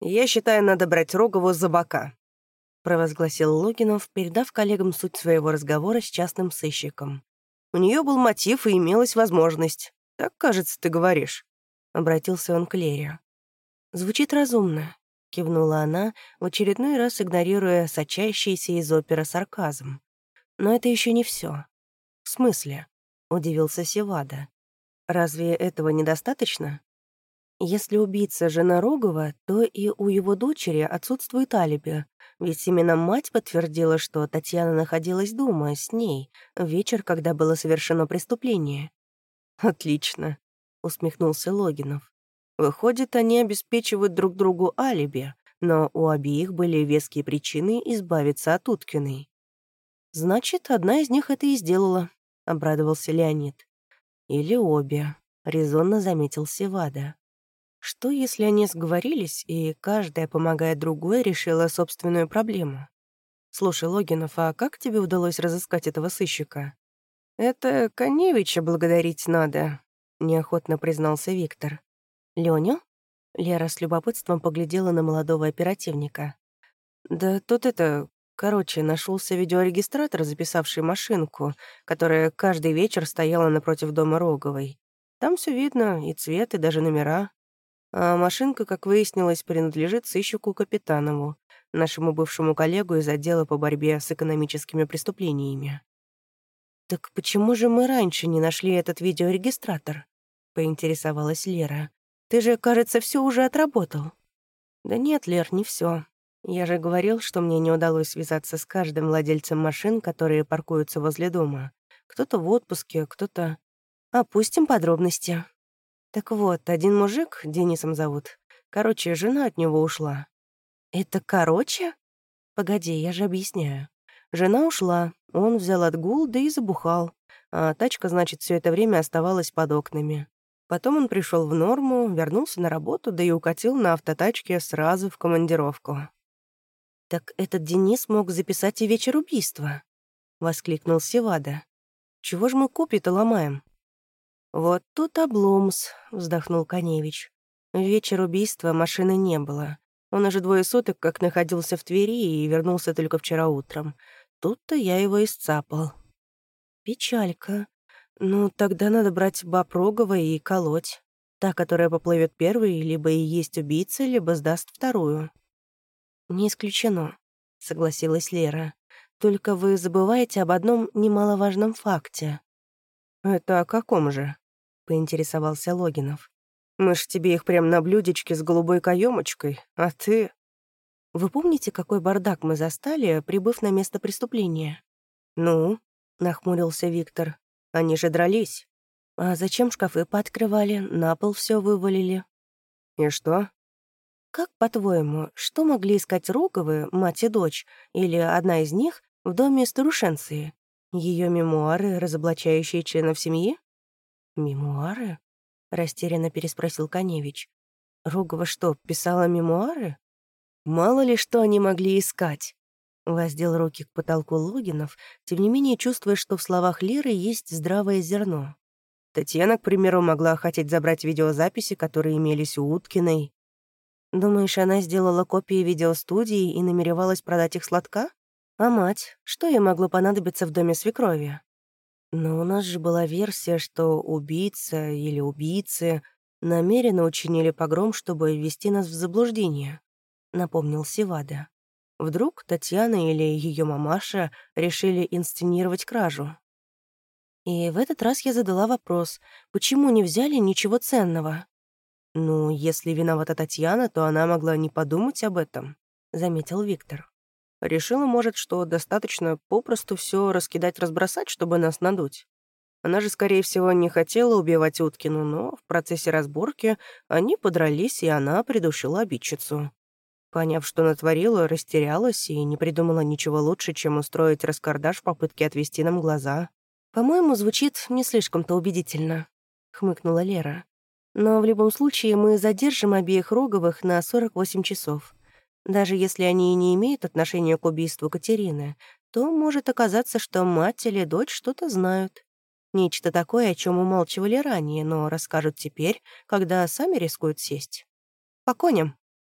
Я считаю, надо брать Рогову за бока», — провозгласил Логинов, передав коллегам суть своего разговора с частным сыщиком. «У нее был мотив и имелась возможность. Так, кажется, ты говоришь», — обратился он к Лере. «Звучит разумно», — кивнула она, в очередной раз игнорируя сочащийся из оперы сарказм. «Но это еще не все. «В смысле?» — удивился Севада. «Разве этого недостаточно?» Если убийца жена Рогова, то и у его дочери отсутствует алиби, ведь именно мать подтвердила, что Татьяна находилась дома с ней в вечер, когда было совершено преступление. «Отлично», — усмехнулся Логинов. «Выходит, они обеспечивают друг другу алиби, но у обеих были веские причины избавиться от Уткиной. Значит, одна из них это и сделала», — обрадовался Леонид. «Или обе», — резонно заметил Севада. Что, если они сговорились, и каждая, помогая другой, решила собственную проблему? Слушай, Логинов, а как тебе удалось разыскать этого сыщика? Это Коневича благодарить надо, неохотно признался Виктор. Леню? Лера с любопытством поглядела на молодого оперативника. Да тут это, короче, нашелся видеорегистратор, записавший машинку, которая каждый вечер стояла напротив дома Роговой. Там все видно, и цвет, и даже номера. А машинка, как выяснилось, принадлежит сыщику Капитанову, нашему бывшему коллегу из отдела по борьбе с экономическими преступлениями. «Так почему же мы раньше не нашли этот видеорегистратор?» — поинтересовалась Лера. «Ты же, кажется, все уже отработал». «Да нет, Лер, не все. Я же говорил, что мне не удалось связаться с каждым владельцем машин, которые паркуются возле дома. Кто-то в отпуске, кто-то... Опустим подробности», так вот, один мужик, Денисом зовут, короче, жена от него ушла. Это короче? Погоди, я же объясняю. Жена ушла, он взял отгул, да и забухал. А тачка, значит, все это время оставалась под окнами. Потом он пришел в норму, вернулся на работу, да и укатил на автотачке сразу в командировку. «Так этот Денис мог записать и вечер убийства», — воскликнул Севада. «Чего ж мы копии-то ломаем? «Вот тут обломс», — вздохнул Коневич. Вечер убийства машины не было. Он уже двое суток как находился в Твери и вернулся только вчера утром. Тут-то я его и сцапал. Печалька. Ну, тогда надо брать баб Рогова и колоть. Та, которая поплывет первой, либо и есть убийца, либо сдаст вторую. «Не исключено», — согласилась Лера. «Только вы забываете об одном немаловажном факте». «Это о каком же?» — поинтересовался Логинов. «Мы ж тебе их прям на блюдечке с голубой каемочкой, а ты...» «Вы помните, какой бардак мы застали, прибыв на место преступления?» «Ну?» — нахмурился Виктор. «Они же дрались. А зачем шкафы пооткрывали, на пол все вывалили?» «И что?» «Как, по-твоему, что могли искать Роговы, мать и дочь, или одна из них, в доме старушенции? Ее мемуары, разоблачающие членов семьи?» «Мемуары?» — растерянно переспросил Коневич. «Рогова что, писала мемуары?» «Мало ли что они могли искать!» Воздел руки к потолку Логинов, тем не менее чувствуя, что в словах Леры есть здравое зерно. Татьяна, к примеру, могла хотеть забрать видеозаписи, которые имелись у Уткиной. «Думаешь, она сделала копии видеостудии и намеревалась продать их сладка? А мать? Что ей могло понадобиться в доме свекрови?» Но у нас же была версия, что убийца или убийцы намеренно учинили погром, чтобы ввести нас в заблуждение, напомнил Севада. Вдруг Татьяна или ее мамаша решили инсценировать кражу. И в этот раз я задала вопрос, почему не взяли ничего ценного? «Ну, если виновата Татьяна, то она могла не подумать об этом», — заметил Виктор. Решила, может, что достаточно попросту все раскидать-разбросать, чтобы нас надуть. Она же, скорее всего, не хотела убивать Уткину, но в процессе разборки они подрались, и она придушила обидчицу. Поняв, что натворила, растерялась и не придумала ничего лучше, чем устроить раскардаш в попытке отвести нам глаза. «По-моему, звучит не слишком-то убедительно», — хмыкнула Лера. «Но в любом случае мы задержим обеих Роговых на 48 часов. Даже если они и не имеют отношения к убийству Катерины, то может оказаться, что мать или дочь что-то знают. Нечто такое, о чем умалчивали ранее, но расскажут теперь, когда сами рискуют сесть. По коням.